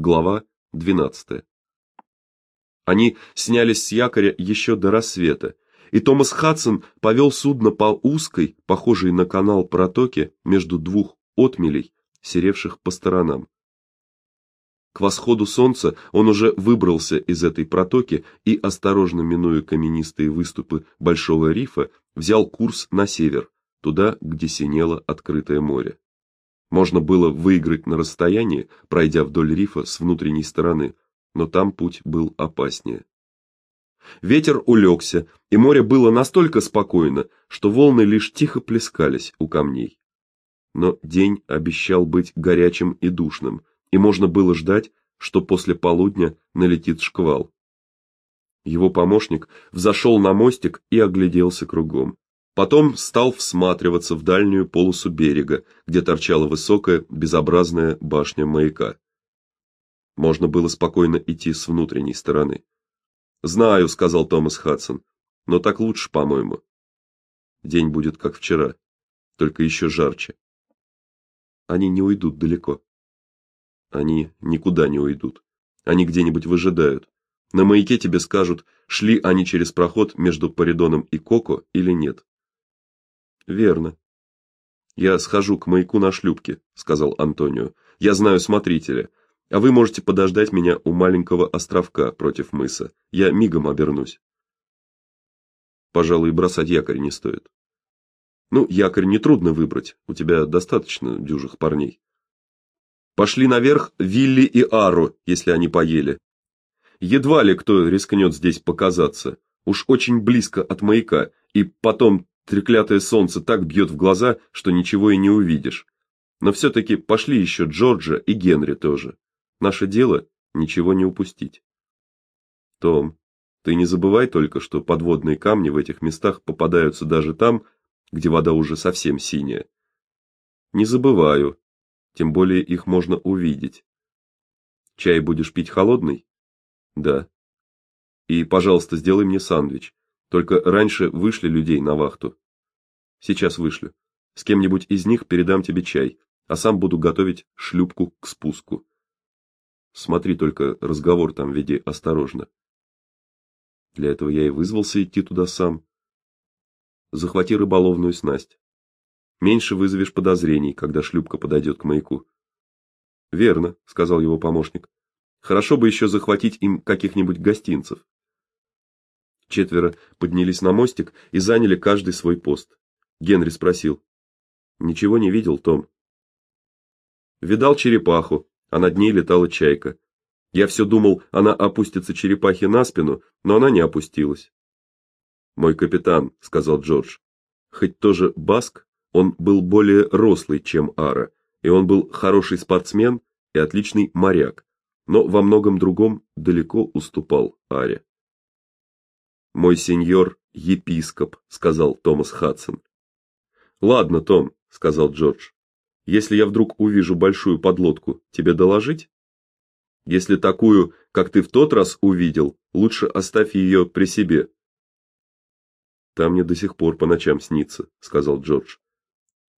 Глава 12. Они снялись с якоря еще до рассвета, и Томас Хадсон повел судно по узкой, похожей на канал протоке между двух отмелей, серевших по сторонам. К восходу солнца он уже выбрался из этой протоки и осторожно минуя каменистые выступы большого рифа, взял курс на север, туда, где синело открытое море. Можно было выиграть на расстоянии, пройдя вдоль рифа с внутренней стороны, но там путь был опаснее. Ветер улегся, и море было настолько спокойно, что волны лишь тихо плескались у камней. Но день обещал быть горячим и душным, и можно было ждать, что после полудня налетит шквал. Его помощник взошел на мостик и огляделся кругом. Потом стал всматриваться в дальнюю полосу берега, где торчала высокая, безобразная башня маяка. Можно было спокойно идти с внутренней стороны. "Знаю", сказал Томас Хадсон. "Но так лучше, по-моему. День будет как вчера, только еще жарче. Они не уйдут далеко. Они никуда не уйдут. Они где-нибудь выжидают. На маяке тебе скажут, шли они через проход между Паридоном и Коко или нет. Верно. Я схожу к маяку на шлюпке, сказал Антонио. Я знаю смотрителя. А вы можете подождать меня у маленького островка против мыса. Я мигом обернусь. Пожалуй, бросать якорь не стоит. Ну, якорь не трудно выбрать. У тебя достаточно дюжих парней. Пошли наверх Вилли и Ару, если они поели. Едва ли кто рискнет здесь показаться. Уж очень близко от маяка, и потом Треклятое солнце так бьет в глаза, что ничего и не увидишь. Но все таки пошли еще Джорджа и Генри тоже. Наше дело ничего не упустить. Том, ты не забывай только, что подводные камни в этих местах попадаются даже там, где вода уже совсем синяя. Не забываю. Тем более их можно увидеть. Чай будешь пить холодный? Да. И, пожалуйста, сделай мне сандвич. Только раньше вышли людей на вахту. Сейчас вышлю. С кем-нибудь из них передам тебе чай, а сам буду готовить шлюпку к спуску. Смотри только, разговор там веди осторожно. Для этого я и вызвался идти туда сам. Захвати рыболовную снасть. Меньше вызовешь подозрений, когда шлюпка подойдет к маяку. Верно, сказал его помощник. Хорошо бы еще захватить им каких-нибудь гостинцев. Четверо поднялись на мостик и заняли каждый свой пост. Генри спросил: "Ничего не видел, Том?" Видал черепаху, а над ней летала чайка. Я все думал, она опустится черепахе на спину, но она не опустилась. "Мой капитан", сказал Джордж. Хоть тоже баск, он был более рослый, чем Ара, и он был хороший спортсмен и отличный моряк, но во многом другом далеко уступал Аре. Мой сеньор епископ, сказал Томас Хадсон. Ладно, Том, сказал Джордж. Если я вдруг увижу большую подлодку, тебе доложить? Если такую, как ты в тот раз увидел, лучше оставь ее при себе. Там мне до сих пор по ночам снится, сказал Джордж.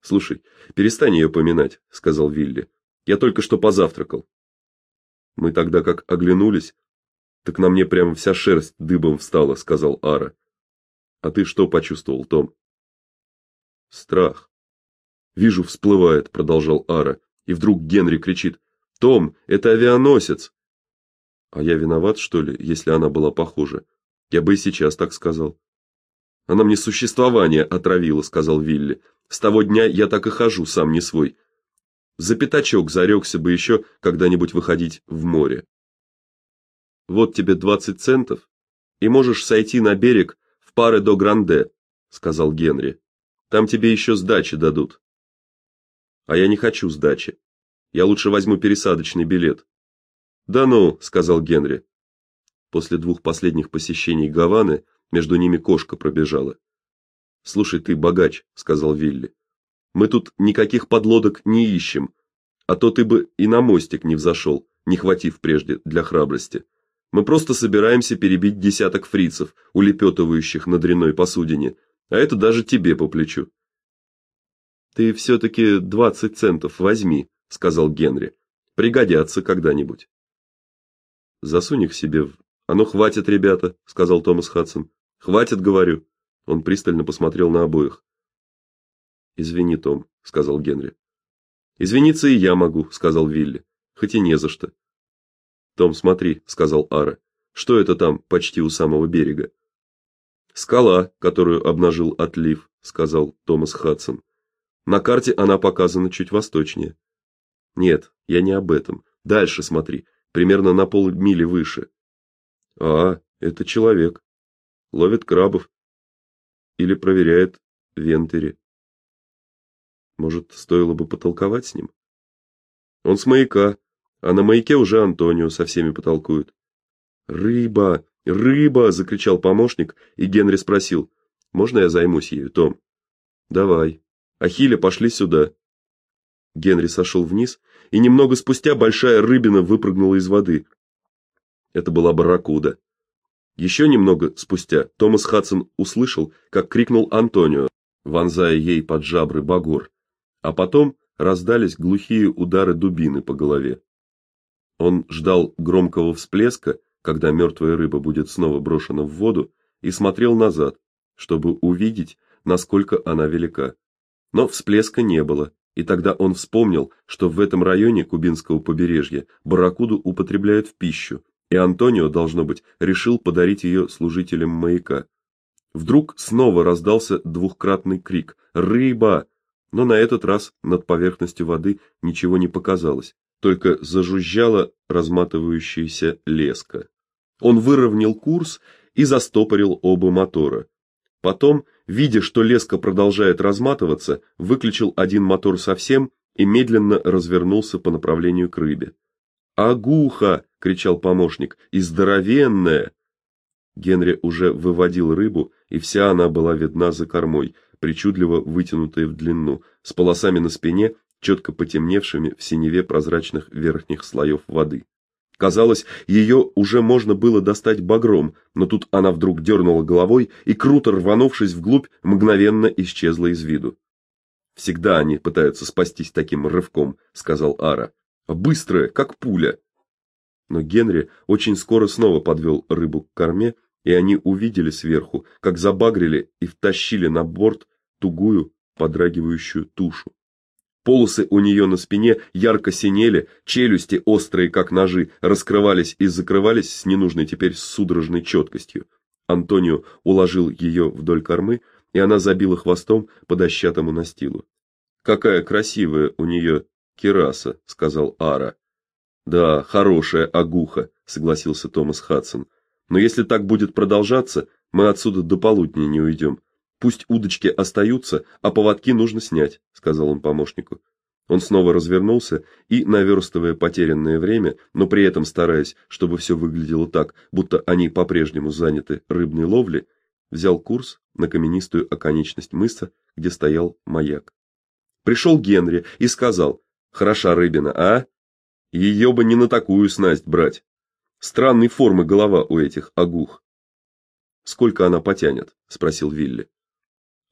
Слушай, перестань ее поминать, сказал Вилли. Я только что позавтракал. Мы тогда как оглянулись, так на мне прямо вся шерсть дыбом встала, сказал Ара. А ты что почувствовал, Том? Страх. Вижу, всплывает, продолжал Ара, и вдруг Генри кричит: "Том, это авианосец!" А я виноват, что ли, если она была похожа? Я бы и сейчас так сказал. Она мне существование отравила, сказал Вилли. С того дня я так и хожу сам не свой. За пятачок зарекся бы еще когда-нибудь выходить в море. Вот тебе двадцать центов, и можешь сойти на берег в пары до Гранде, сказал Генри. Там тебе еще сдачи дадут. А я не хочу сдачи. Я лучше возьму пересадочный билет. Да ну, сказал Генри. После двух последних посещений Гаваны между ними кошка пробежала. Слушай ты, богач, сказал Вилли. Мы тут никаких подлодок не ищем, а то ты бы и на мостик не взошел, не хватив прежде для храбрости. Мы просто собираемся перебить десяток фрицев, улепетывающих на дряной посудине, а это даже тебе по плечу. Ты все таки двадцать центов возьми, сказал Генри. Пригодятся когда-нибудь. Засунь их себе в "А ну хватит, ребята", сказал Томас Хадсон. "Хватит, говорю". Он пристально посмотрел на обоих. "Извини, Том", сказал Генри. "Извиниться и я могу", сказал Вилли. "Хоть и не за что". "Том, смотри", сказал Ара. "Что это там, почти у самого берега?" "Скала, которую обнажил отлив", сказал Томас Хадсон. "На карте она показана чуть восточнее". "Нет, я не об этом. Дальше смотри, примерно на полмили выше". А, это человек. Ловит крабов или проверяет вентери. Может, стоило бы потолковать с ним? Он с маяка, а на маяке уже Антонио со всеми потолкует. Рыба, рыба, закричал помощник, и Генри спросил: "Можно я займусь ею, Том?" "Давай. Ахилля, пошли сюда". Генри сошел вниз, и немного спустя большая рыбина выпрыгнула из воды. Это была барракуда. Еще немного спустя Томас Хадсон услышал, как крикнул Антонио, вонзая ей под жабры багор, а потом раздались глухие удары дубины по голове. Он ждал громкого всплеска, когда мертвая рыба будет снова брошена в воду, и смотрел назад, чтобы увидеть, насколько она велика. Но всплеска не было, и тогда он вспомнил, что в этом районе кубинского побережья барракуду употребляют в пищу, и Антонио, должно быть, решил подарить ее служителям маяка. Вдруг снова раздался двухкратный крик: "Рыба!" Но на этот раз над поверхностью воды ничего не показалось, только зажужжала разматывающаяся леска. Он выровнял курс и застопорил оба мотора. Потом, видя, что леска продолжает разматываться, выключил один мотор совсем и медленно развернулся по направлению к рыбе. "Агуха!" кричал помощник. "И здоровенная!" Генри уже выводил рыбу, и вся она была видна за кормой, причудливо вытянутая в длину, с полосами на спине, четко потемневшими в синеве прозрачных верхних слоев воды. Казалось, ее уже можно было достать багром, но тут она вдруг дернула головой и круто рванувшись вглубь, мгновенно исчезла из виду. Всегда они пытаются спастись таким рывком, сказал Ара. Быстрая, как пуля. Но Генри очень скоро снова подвел рыбу к корме, и они увидели сверху, как забагрили и втащили на борт тугую, подрагивающую тушу. Полосы у нее на спине ярко синели, челюсти острые как ножи раскрывались и закрывались с ненужной теперь судорожной четкостью. Антонио уложил ее вдоль кормы, и она забила хвостом по дощатому настилу. Какая красивая у нее Кираса, сказал Ара. Да, хорошая агуха, согласился Томас Хадсон. Но если так будет продолжаться, мы отсюда до полудня не уйдем. Пусть удочки остаются, а поводки нужно снять, сказал он помощнику. Он снова развернулся и, наверстывая потерянное время, но при этом стараясь, чтобы все выглядело так, будто они по-прежнему заняты рыбной ловлей, взял курс на каменистую оконечность мыса, где стоял маяк. Пришел Генри и сказал: Хороша рыбина, а? Ее бы не на такую снасть брать. Странной формы голова у этих агух. Сколько она потянет? спросил Вилли.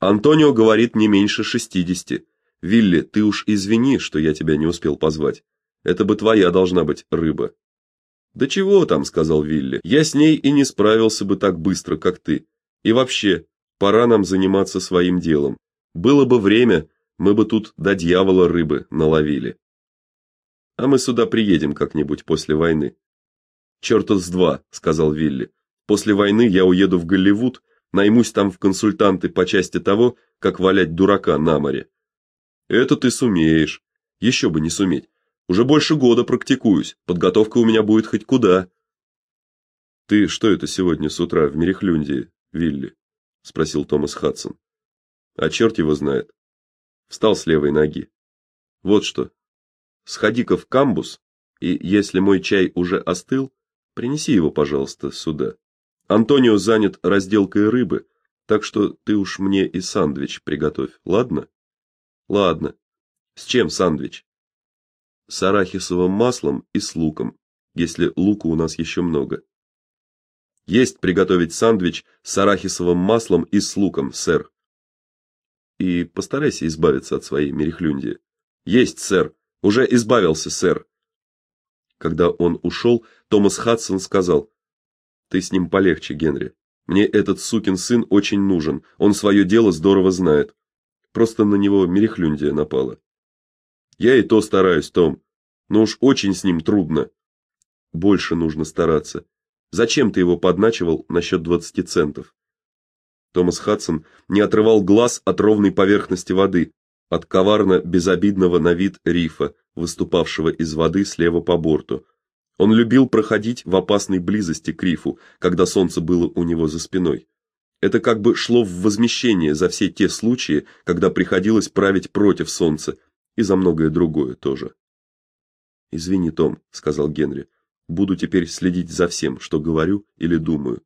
Антонио говорит не меньше шестидесяти. Вилли, ты уж извини, что я тебя не успел позвать. Это бы твоя должна быть рыба. Да чего там, сказал Вилли. Я с ней и не справился бы так быстро, как ты. И вообще, пора нам заниматься своим делом. Было бы время, мы бы тут до дьявола рыбы наловили. А мы сюда приедем как-нибудь после войны. «Чёрта с два, сказал Вилли. После войны я уеду в Голливуд, наймусь там в консультанты по части того, как валять дурака на море. Это ты сумеешь. Еще бы не суметь. Уже больше года практикуюсь. Подготовка у меня будет хоть куда. Ты что это сегодня с утра в Мерехлюнде, Вилли? спросил Томас Хадсон. А черт его знает. Встал с левой ноги. Вот что. Сходи-ка в камбус, и если мой чай уже остыл, принеси его, пожалуйста, сюда. Антонио занят разделкой рыбы, так что ты уж мне и сандвич приготовь, ладно? Ладно. С чем сандвич? С арахисовым маслом и с луком, если лука у нас еще много. Есть приготовить сандвич с арахисовым маслом и с луком, сэр. И постарайся избавиться от своей мерехлюнди. Есть, сэр. Уже избавился, сэр. Когда он ушел, Томас Хадсон сказал: "Ты с ним полегче, Генри. Мне этот сукин сын очень нужен. Он свое дело здорово знает. Просто на него мерехлюндия напала. Я и то стараюсь, Том. Но уж очень с ним трудно. Больше нужно стараться. Зачем ты его подначивал насчет 20 центов? Томас Хадсон не отрывал глаз от ровной поверхности воды, от коварно безобидного на вид рифа, выступавшего из воды слева по борту. Он любил проходить в опасной близости к рифу, когда солнце было у него за спиной. Это как бы шло в возмещение за все те случаи, когда приходилось править против солнца, и за многое другое тоже. "Извини, Том", сказал Генри. "Буду теперь следить за всем, что говорю или думаю".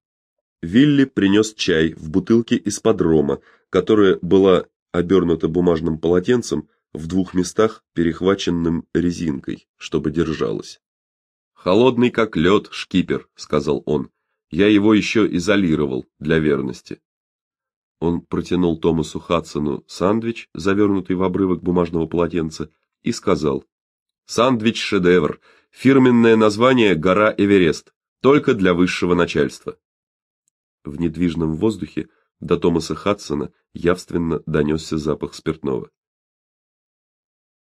Вилли принес чай в бутылке из-под рома, которая была обернута бумажным полотенцем в двух местах, перехваченным резинкой, чтобы держалась. Холодный как лед, шкипер, сказал он. Я его еще изолировал для верности. Он протянул Томасу Хадсону сандвич, завернутый в обрывок бумажного полотенца, и сказал: "Сандвич шедевр. Фирменное название гора Эверест, только для высшего начальства". В недвижном воздухе до Томаса Хадсона явственно донесся запах спиртного.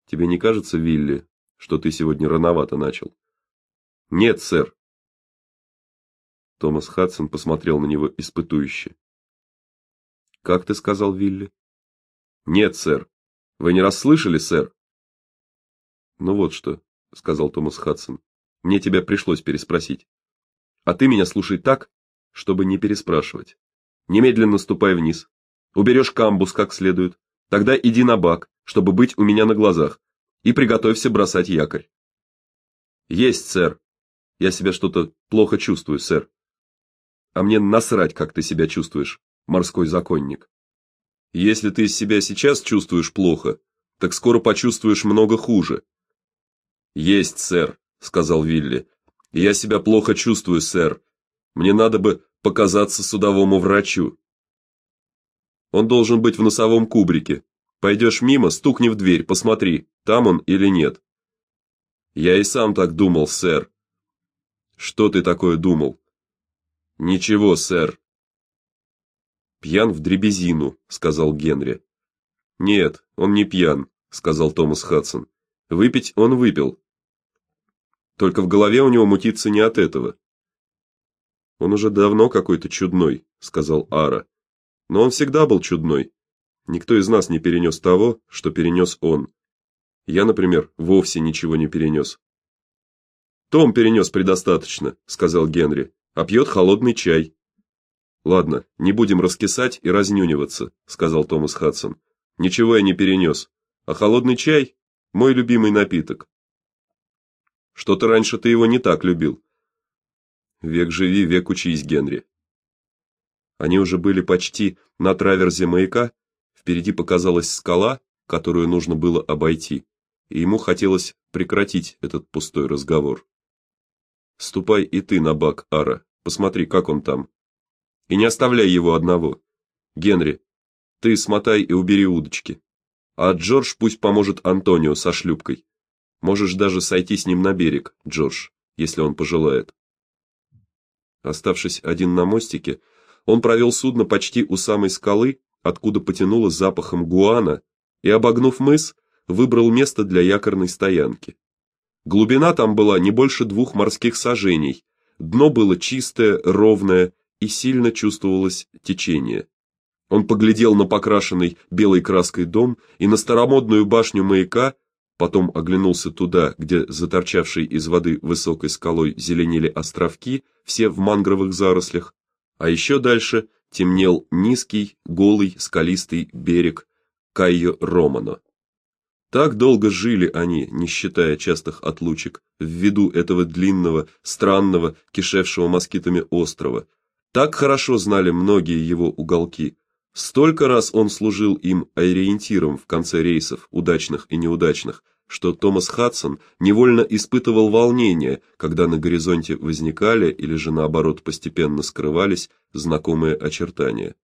Тебе не кажется, Вилли, что ты сегодня рановато начал? Нет, сэр. Томас Хадсон посмотрел на него испытующе. Как ты сказал, Вилли? Нет, сэр. Вы не расслышали, сэр? Ну вот что, сказал Томас Хадсон. Мне тебя пришлось переспросить. А ты меня слушай так, чтобы не переспрашивать. Немедленно ступай вниз. Уберешь камбус как следует. Тогда иди на бак, чтобы быть у меня на глазах, и приготовься бросать якорь. Есть, сэр. Я себя что-то плохо чувствую, сэр. А мне насрать, как ты себя чувствуешь, морской законник. Если ты себя сейчас чувствуешь плохо, так скоро почувствуешь много хуже. Есть, сэр, сказал Вилли. Я себя плохо чувствую, сэр. Мне надо бы показаться судовому врачу. Он должен быть в носовом кубрике. Пойдешь мимо, стукни в дверь, посмотри, там он или нет. Я и сам так думал, сэр. Что ты такое думал? Ничего, сэр. Пьян в дребезину, сказал Генри. Нет, он не пьян, сказал Томас Хадсон. Выпить он выпил. Только в голове у него мутится не от этого. Он уже давно какой-то чудной, сказал Ара. Но он всегда был чудной. Никто из нас не перенес того, что перенес он. Я, например, вовсе ничего не перенес. Том перенес предостаточно, сказал Генри. А пьет холодный чай. Ладно, не будем раскисать и разнюниваться, сказал Томас Хадсон. Ничего я не перенес. А холодный чай мой любимый напиток. Что-то раньше ты его не так любил. Век живи, век учись, Генри. Они уже были почти на траверзе маяка, впереди показалась скала, которую нужно было обойти, и ему хотелось прекратить этот пустой разговор. Ступай и ты на бак, Ара. Посмотри, как он там. И не оставляй его одного. Генри, ты смотай и убери удочки. А Джордж пусть поможет Антонио со шлюпкой. Можешь даже сойти с ним на берег, Джордж, если он пожелает. Оставшись один на мостике, он провел судно почти у самой скалы, откуда потянуло запахом гуана, и обогнув мыс, выбрал место для якорной стоянки. Глубина там была не больше двух морских саженей. Дно было чистое, ровное, и сильно чувствовалось течение. Он поглядел на покрашенный белой краской дом и на старомодную башню маяка, потом оглянулся туда, где заторчавшей из воды высокой скалой зеленели островки, все в мангровых зарослях, а еще дальше темнел низкий, голый, скалистый берег Кайо-Романо. Так долго жили они, не считая частых отлучек, в виду этого длинного, странного, кишевшего москитами острова. Так хорошо знали многие его уголки. Столько раз он служил им ориентиром в конце рейсов, удачных и неудачных, что Томас Хадсон невольно испытывал волнение, когда на горизонте возникали или же наоборот постепенно скрывались знакомые очертания.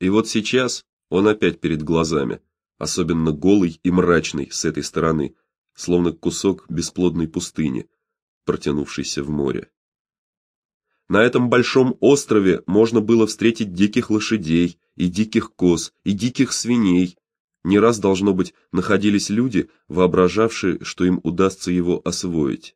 И вот сейчас он опять перед глазами, особенно голый и мрачный с этой стороны, словно кусок бесплодной пустыни. протянувшийся в море. На этом большом острове можно было встретить диких лошадей и диких коз и диких свиней. Не раз должно быть находились люди, воображавшие, что им удастся его освоить.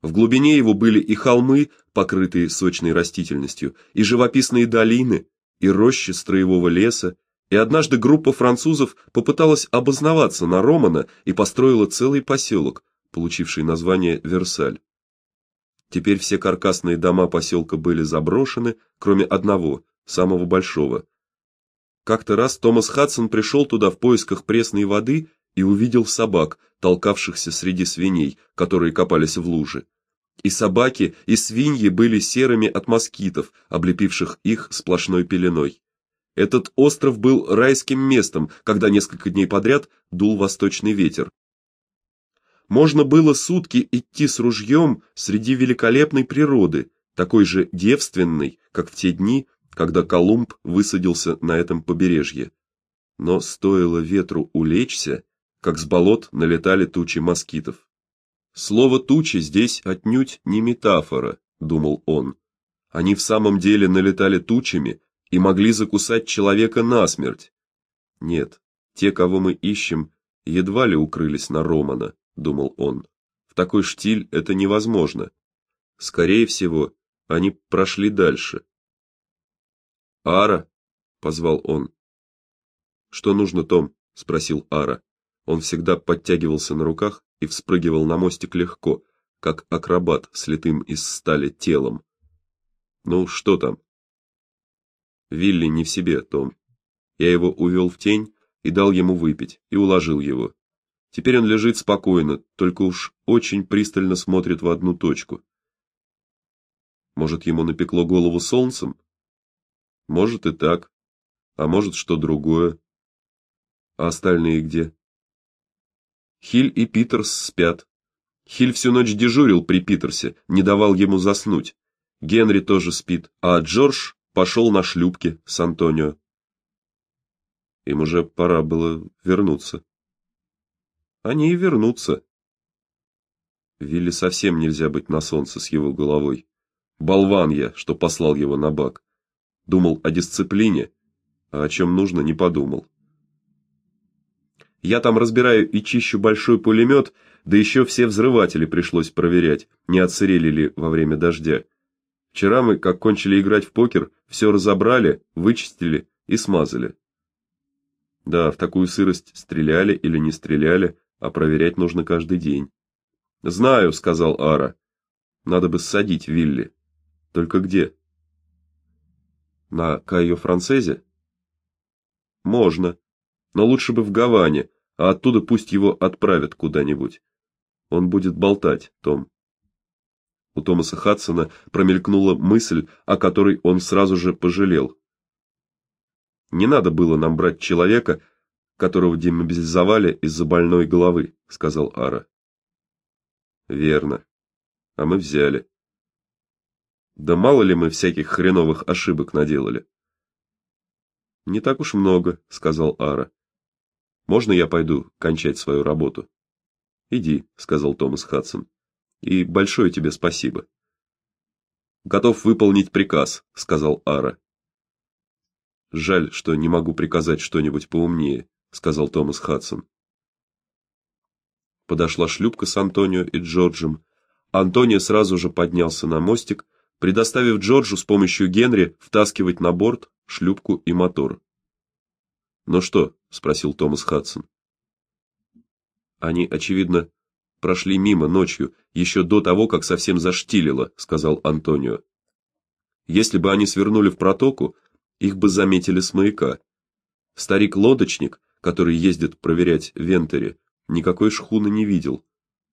В глубине его были и холмы, покрытые сочной растительностью, и живописные долины, и рощи строевого леса, и однажды группа французов попыталась обосноваться на Романа и построила целый поселок, получивший название Версаль. Теперь все каркасные дома поселка были заброшены, кроме одного, самого большого. Как-то раз Томас Хадсон пришел туда в поисках пресной воды и увидел собак, толкавшихся среди свиней, которые копались в луже. И собаки, и свиньи были серыми от москитов, облепивших их сплошной пеленой. Этот остров был райским местом, когда несколько дней подряд дул восточный ветер. Можно было сутки идти с ружьем среди великолепной природы, такой же девственной, как в те дни, когда Колумб высадился на этом побережье. Но стоило ветру улечься, как с болот налетали тучи москитов. Слово тучи здесь отнюдь не метафора, думал он. Они в самом деле налетали тучами и могли закусать человека насмерть. Нет, те, кого мы ищем, едва ли укрылись на Романа думал он. В такой штиль это невозможно. Скорее всего, они прошли дальше. Ара, позвал он. Что нужно, Том? спросил Ара. Он всегда подтягивался на руках и вспрыгивал на мостик легко, как акробат с литым из стали телом. Ну, что там? Вилли не в себе, Том. Я его увел в тень и дал ему выпить и уложил его. Теперь он лежит спокойно, только уж очень пристально смотрит в одну точку. Может, ему напекло голову солнцем? Может и так. А может, что другое. А остальные где? Хиль и Питерс спят. Хиль всю ночь дежурил при Питерсе, не давал ему заснуть. Генри тоже спит, а Джордж пошел на шлюпке с Антонио. Им уже пора было вернуться. Они и вернутся. Вилли совсем нельзя быть на солнце с его головой. Болван я, что послал его на бак. Думал о дисциплине, а о чем нужно не подумал. Я там разбираю и чищу большой пулемет, да еще все взрыватели пришлось проверять, не отсырели ли во время дождя. Вчера мы, как кончили играть в покер, все разобрали, вычистили и смазали. Да, в такую сырость стреляли или не стреляли, а проверять нужно каждый день. Знаю, сказал Ара. Надо бы ссадить Вилли. Только где? На Кайо Францезе? Можно, но лучше бы в Гаване, а оттуда пусть его отправят куда-нибудь. Он будет болтать, Том. У Томаса Хадсона промелькнула мысль, о которой он сразу же пожалел. Не надо было нам брать человека, которого демобилизовали из-за больной головы, сказал Ара. Верно. А мы взяли. Да мало ли мы всяких хреновых ошибок наделали. Не так уж много, сказал Ара. Можно я пойду кончать свою работу? Иди, сказал Томас Хадсон. И большое тебе спасибо. Готов выполнить приказ, сказал Ара. Жаль, что не могу приказать что-нибудь поумнее сказал Томас Хадсон. Подошла шлюпка с Антонио и Джорджем. Антонио сразу же поднялся на мостик, предоставив Джорджу с помощью Генри втаскивать на борт шлюпку и мотор. "Ну что?" спросил Томас Хадсон. Они, очевидно, прошли мимо ночью, еще до того, как совсем заштилило, сказал Антонио. Если бы они свернули в протоку, их бы заметили с маяка. Старик-лодочник который ездит проверять Вентери, никакой шхуны не видел.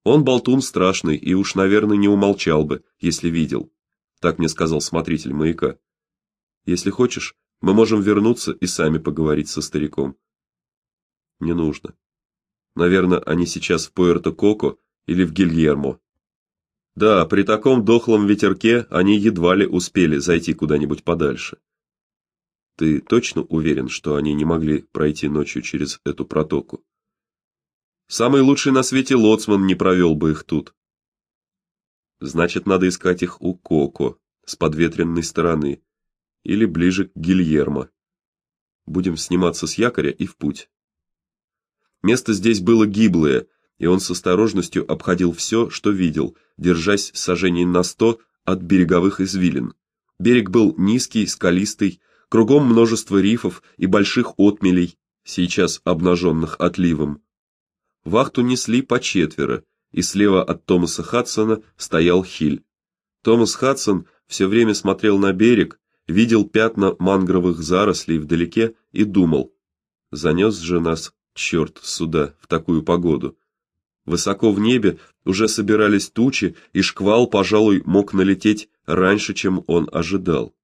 Он болтун страшный и уж, наверное, не умолчал бы, если видел. Так мне сказал смотритель маяка. Если хочешь, мы можем вернуться и сами поговорить со стариком. Не нужно. Наверное, они сейчас в Пуэрто-Коко или в Гильермо. Да, при таком дохлом ветерке они едва ли успели зайти куда-нибудь подальше. Ты точно уверен, что они не могли пройти ночью через эту протоку? Самый лучший на свете лоцман не провел бы их тут. Значит, надо искать их у Коко с подветренной стороны или ближе к Гильермо. Будем сниматься с якоря и в путь. Место здесь было гиблое, и он с осторожностью обходил все, что видел, держась сажений на сто от береговых извилин. Берег был низкий, скалистый, кругом множество рифов и больших отмелей, сейчас обнаженных отливом. Вахту несли по четверо, и слева от Томаса Хадсона стоял Хиль. Томас Хадсон все время смотрел на берег, видел пятна мангровых зарослей вдалеке и думал: занес же нас черт сюда в такую погоду. Высоко в небе уже собирались тучи, и шквал, пожалуй, мог налететь раньше, чем он ожидал.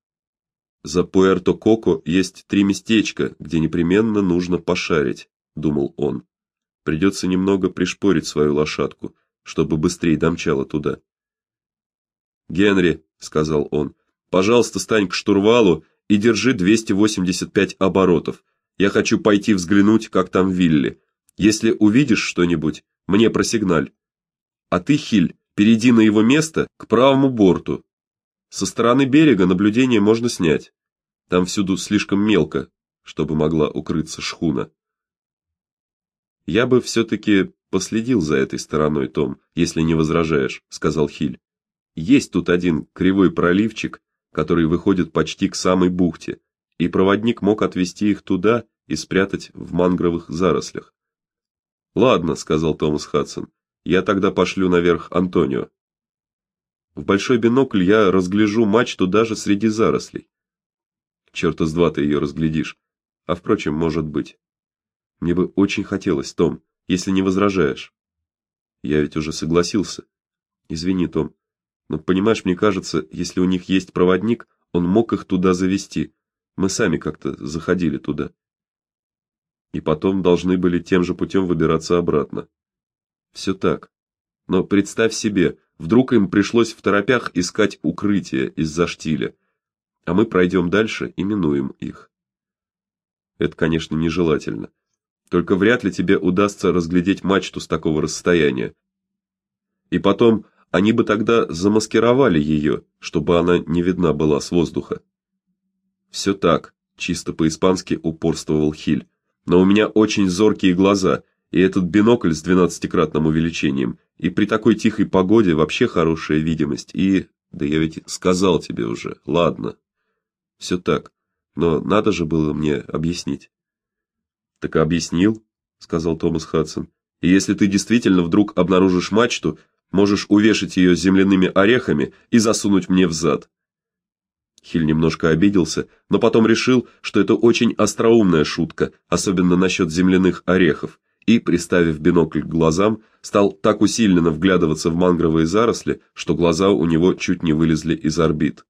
За Пуэрто-Коко есть три местечка, где непременно нужно пошарить, думал он. Придется немного пришпорить свою лошадку, чтобы быстрее домчала туда. Генри, сказал он. Пожалуйста, стань к штурвалу и держи 285 оборотов. Я хочу пойти взглянуть, как там Вилли. Если увидишь что-нибудь, мне просигналь. А ты, Хиль, перейди на его место к правому борту. Со стороны берега наблюдение можно снять. Там всюду слишком мелко, чтобы могла укрыться шхуна. Я бы все таки последил за этой стороной, Том, если не возражаешь, сказал Хиль. Есть тут один кривой проливчик, который выходит почти к самой бухте, и проводник мог отвести их туда и спрятать в мангровых зарослях. Ладно, сказал Томас Хадсон. Я тогда пошлю наверх Антонио. В большой бинокль я разгляжу мачту даже среди зарослей. Чёрта с два ты ее разглядишь. А впрочем, может быть. Мне бы очень хотелось, Том, если не возражаешь. Я ведь уже согласился. Извини, Том. Но понимаешь, мне кажется, если у них есть проводник, он мог их туда завести. Мы сами как-то заходили туда. И потом должны были тем же путем выбираться обратно. Все так. Но представь себе, вдруг им пришлось в торопях искать укрытие из-за штиля, а мы пройдем дальше и минуем их. Это, конечно, нежелательно. Только вряд ли тебе удастся разглядеть мачту с такого расстояния. И потом, они бы тогда замаскировали ее, чтобы она не видна была с воздуха. «Все так, чисто по-испански упорствовал Хиль. Но у меня очень зоркие глаза, и этот бинокль с двенадцатикратным увеличением, и при такой тихой погоде вообще хорошая видимость, и да я ведь сказал тебе уже. Ладно. Все так. Но надо же было мне объяснить. Так объяснил, сказал Томас Хадсон. И если ты действительно вдруг обнаружишь мачту, можешь увешать ее земляными орехами и засунуть мне в зад. Хиль немножко обиделся, но потом решил, что это очень остроумная шутка, особенно насчет земляных орехов, и, приставив бинокль к глазам, стал так усиленно вглядываться в мангровые заросли, что глаза у него чуть не вылезли из орбит.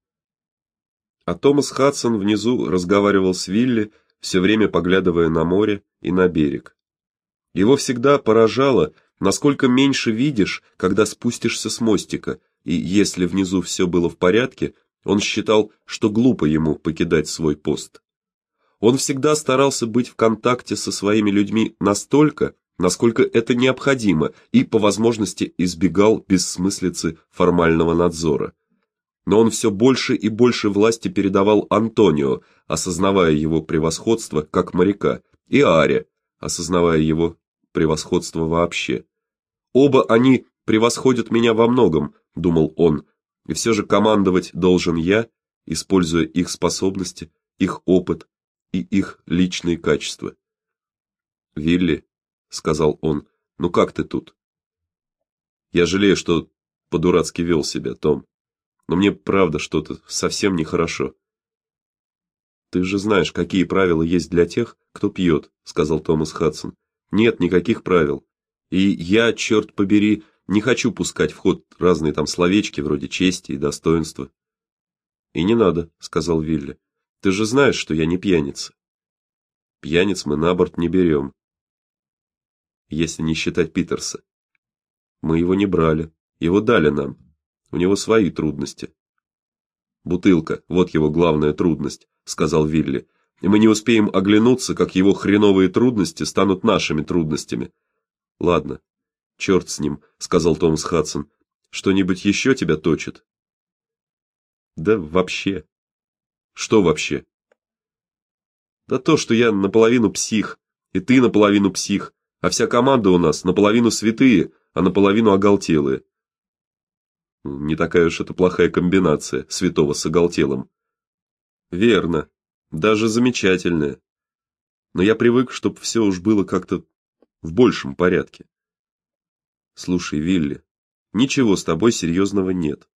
А Томас Хадсон внизу разговаривал с Вилли, все время поглядывая на море и на берег. Его всегда поражало, насколько меньше видишь, когда спустишься с мостика, и если внизу все было в порядке, он считал, что глупо ему покидать свой пост. Он всегда старался быть в контакте со своими людьми настолько, насколько это необходимо, и по возможности избегал бессмыслицы формального надзора. Но он все больше и больше власти передавал Антонио, осознавая его превосходство как моряка, и Аре, осознавая его превосходство вообще. Оба они превосходят меня во многом, думал он, и все же командовать должен я, используя их способности, их опыт и их личные качества. "Вилли", сказал он. "Ну как ты тут?" "Я жалею, что по-дурацки вел себя, Том. Но мне правда что-то совсем нехорошо". Ты же знаешь, какие правила есть для тех, кто пьет», — сказал Томас Хадсон. Нет никаких правил. И я, черт побери, не хочу пускать в ход разные там словечки вроде чести и достоинства. И не надо, сказал Вилли. Ты же знаешь, что я не пьяница. Пьяниц мы на борт не берем. Если не считать Питерса. Мы его не брали, его дали нам. У него свои трудности. Бутылка вот его главная трудность, сказал Вилли. И мы не успеем оглянуться, как его хреновые трудности станут нашими трудностями. Ладно, Черт с ним, сказал Томас Хадсон. Что-нибудь еще тебя точит? Да вообще. Что вообще? Да то, что я наполовину псих, и ты наполовину псих, а вся команда у нас наполовину святые, а наполовину оголтелые. Не такая уж это плохая комбинация святого с оголтелым. Верно. Даже замечательная. Но я привык, чтобы все уж было как-то в большем порядке. Слушай, Вилли, ничего с тобой серьезного нет.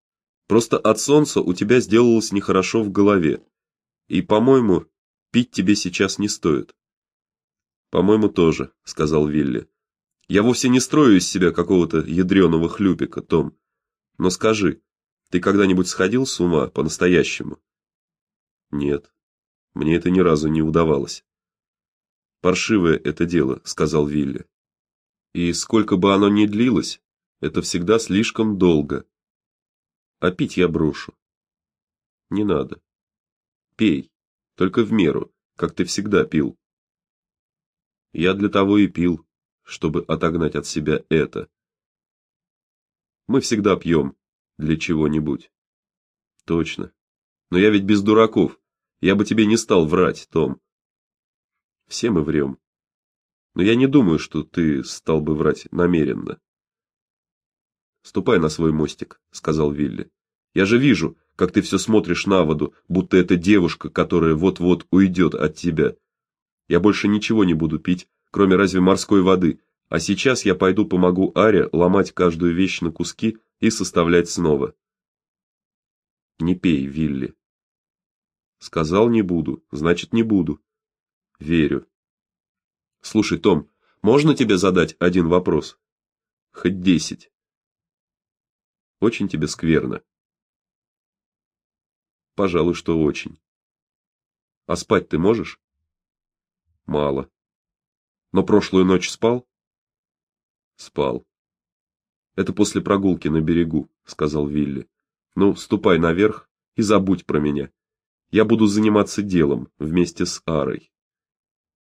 Просто от солнца у тебя сделалось нехорошо в голове. И, по-моему, пить тебе сейчас не стоит. По-моему, тоже, сказал Вилли. Я вовсе не строю из себя какого-то ядреного хлюпика, Том. Но скажи, ты когда-нибудь сходил с ума по-настоящему? Нет. Мне это ни разу не удавалось. Паршивое это дело, сказал Вилли. И сколько бы оно ни длилось, это всегда слишком долго. А пить я брошу. Не надо. Пей, только в меру, как ты всегда пил. Я для того и пил, чтобы отогнать от себя это. Мы всегда пьем для чего-нибудь. Точно. Но я ведь без дураков. Я бы тебе не стал врать, Том. Все мы врем. Но я не думаю, что ты стал бы врать намеренно. Ступай на свой мостик, сказал Вилли. Я же вижу, как ты все смотришь на воду, будто это девушка, которая вот-вот уйдет от тебя. Я больше ничего не буду пить, кроме разве морской воды. А сейчас я пойду помогу Аре ломать каждую вещь на куски и составлять снова. Не пей, Вилли. Сказал не буду, значит, не буду. Верю. Слушай, Том, можно тебе задать один вопрос? Хоть десять. Очень тебе скверно. Пожалуй, что очень. А спать ты можешь? Мало. Но прошлую ночь спал? Спал. Это после прогулки на берегу, сказал Вилли. Ну, ступай наверх и забудь про меня. Я буду заниматься делом вместе с Арой.